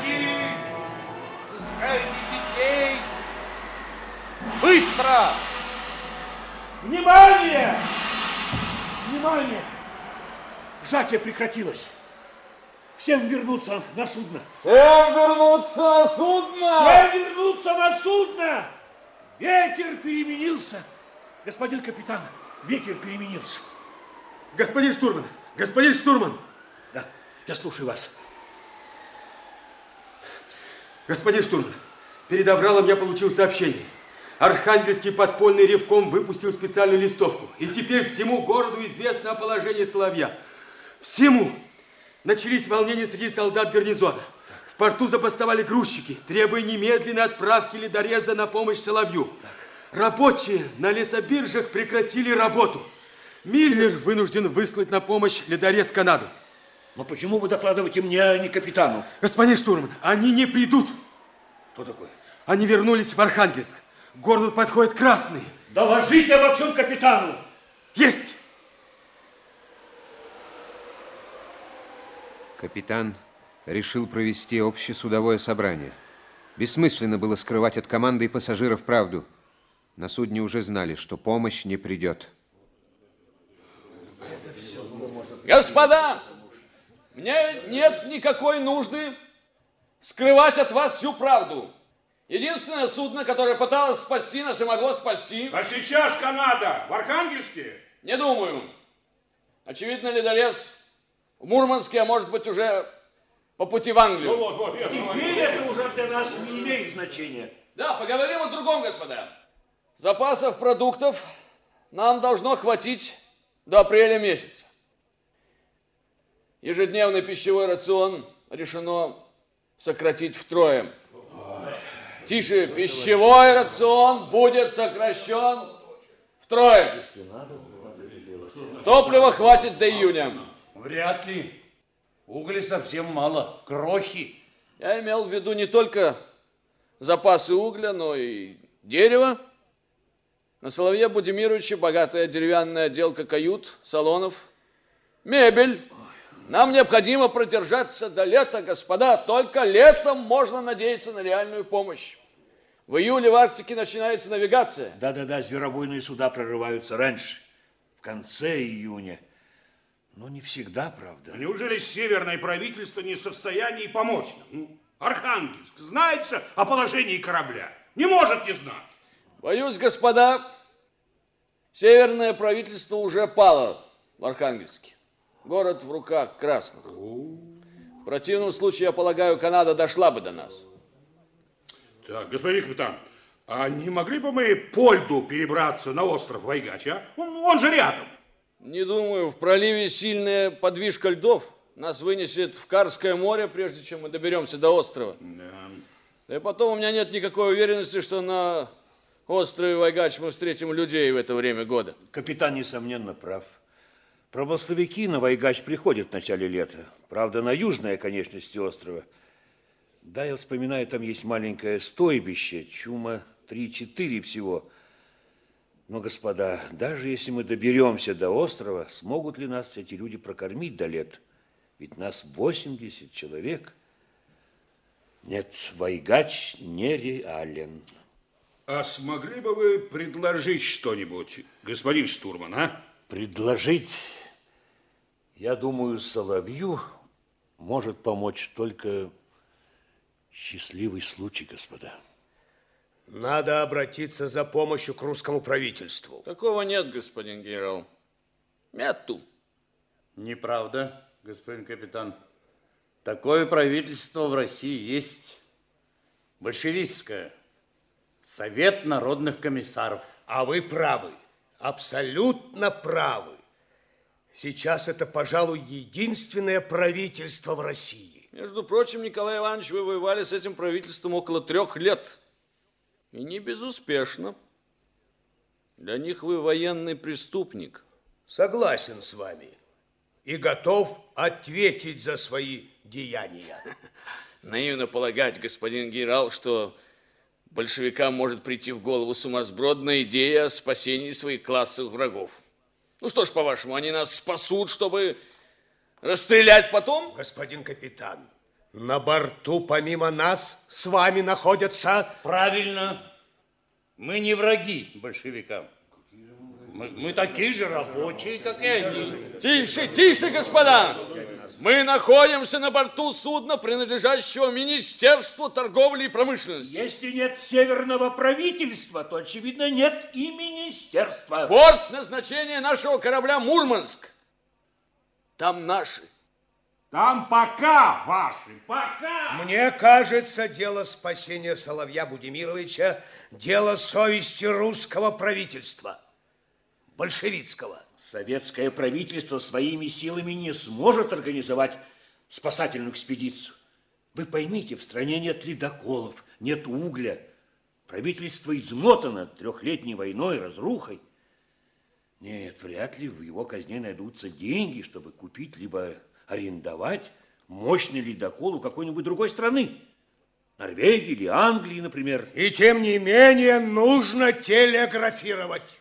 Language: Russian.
Пощади! Спускайте детей! Быстро! Внимание! Внимание! Сжатие прекратилось. Всем вернуться на судно. Всем вернуться на судно! Всем вернуться на судно! Ветер переменился. Господин капитан, ветер переменился. Господин штурман! Господин штурман! Да, я слушаю вас. Господин штурман, перед Авралом я получил сообщение. Архангельский подпольный ревком выпустил специальную листовку. И теперь всему городу известно о положении Соловья. Всему! Начались волнения среди солдат гарнизона. В порту запостовали грузчики, требуя немедленной отправки ледореза на помощь Соловью. Рабочие на лесобиржах прекратили работу. Миллер вынужден выслать на помощь ледорез Канаду. Но почему вы докладываете мне, а не капитану? Господин штурман, они не придут. Кто такой? Они вернулись в Архангельск. К городу подходят красные. Доложите обо всем капитану. Есть! Капитан решил провести общесудовое собрание. Бессмысленно было скрывать от команды и пассажиров правду. На судне уже знали, что помощь не придет. Господа, мне нет никакой нужды скрывать от вас всю правду. Единственное судно, которое пыталось спасти нас и могло спасти... А сейчас Канада в Архангельске? Не думаю. Очевидно, ледорез в Мурманске, а может быть уже по пути в Англию. Ну вот, вот, я. Теперь это уже для нас не имеет значения. Да, поговорим о другом, господа. Запасов продуктов нам должно хватить до апреля месяца. Ежедневный пищевой рацион решено сократить втрое. Тише, пищевой рацион будет сокращен втрое. Топлива хватит до июня. Вряд ли. Угля совсем мало. Крохи. Я имел в виду не только запасы угля, но и дерева. На Соловье Будимировиче богатая деревянная отделка кают, салонов, мебель. Нам необходимо продержаться до лета, господа. Только летом можно надеяться на реальную помощь. В июле в Арктике начинается навигация. Да-да-да, зверобойные суда прорываются раньше, в конце июня. Но не всегда, правда. Неужели северное правительство не в состоянии помочь нам? Ну, Архангельск знает же о положении корабля. Не может не знать. Боюсь, господа, северное правительство уже пало в Архангельске. Город в руках красных. В противном случае, я полагаю, Канада дошла бы до нас. Так, господин капитан, а не могли бы мы по льду перебраться на остров Вайгач, а? Он, он же рядом. Не думаю, в проливе сильная подвижка льдов. Нас вынесет в Карское море, прежде чем мы доберемся до острова. Да. Да и потом у меня нет никакой уверенности, что на острове Вайгач мы встретим людей в это время года. Капитан, несомненно, прав. Промысловики на Вайгач приходят в начале лета. Правда, на южной оконечности острова. Да, я вспоминаю, там есть маленькое стойбище, чума 3-4 всего. Но, господа, даже если мы доберемся до острова, смогут ли нас эти люди прокормить до лет? Ведь нас 80 человек. Нет, Вайгач нереален. А смогли бы вы предложить что-нибудь, господин штурман, а? Предложить, я думаю, Соловью может помочь только счастливый случай, господа. Надо обратиться за помощью к русскому правительству. Такого нет, господин генерал. Нету. Неправда, господин капитан. Такое правительство в России есть. Большевистское. Совет народных комиссаров. А вы правы, абсолютно правы. Сейчас это, пожалуй, единственное правительство в России. Между прочим, Николай Иванович, вы воевали с этим правительством около трех лет. И не безуспешно. Для них вы военный преступник. Согласен с вами и готов ответить за свои деяния. Наивно полагать, господин генерал, что большевикам может прийти в голову сумасбродная идея о спасении своих классовых врагов. Ну что ж, по-вашему, они нас спасут, чтобы расстрелять потом? Господин капитан, На борту помимо нас с вами находятся... Правильно. Мы не враги большевикам. Мы, мы такие же рабочие, как и они. Тише, тише, господа! Мы находимся на борту судна, принадлежащего Министерству торговли и промышленности. Если нет северного правительства, то, очевидно, нет и министерства. Порт назначения нашего корабля Мурманск. Там наши. Там пока ваши, пока. Мне кажется, дело спасения Соловья Будимировича – дело совести русского правительства, большевистского. Советское правительство своими силами не сможет организовать спасательную экспедицию. Вы поймите, в стране нет ледоколов, нет угля. Правительство измотано трехлетней войной, разрухой. Нет, вряд ли в его казне найдутся деньги, чтобы купить либо арендовать мощный ледокол у какой-нибудь другой страны. Норвегии или Англии, например. И тем не менее нужно телеграфировать.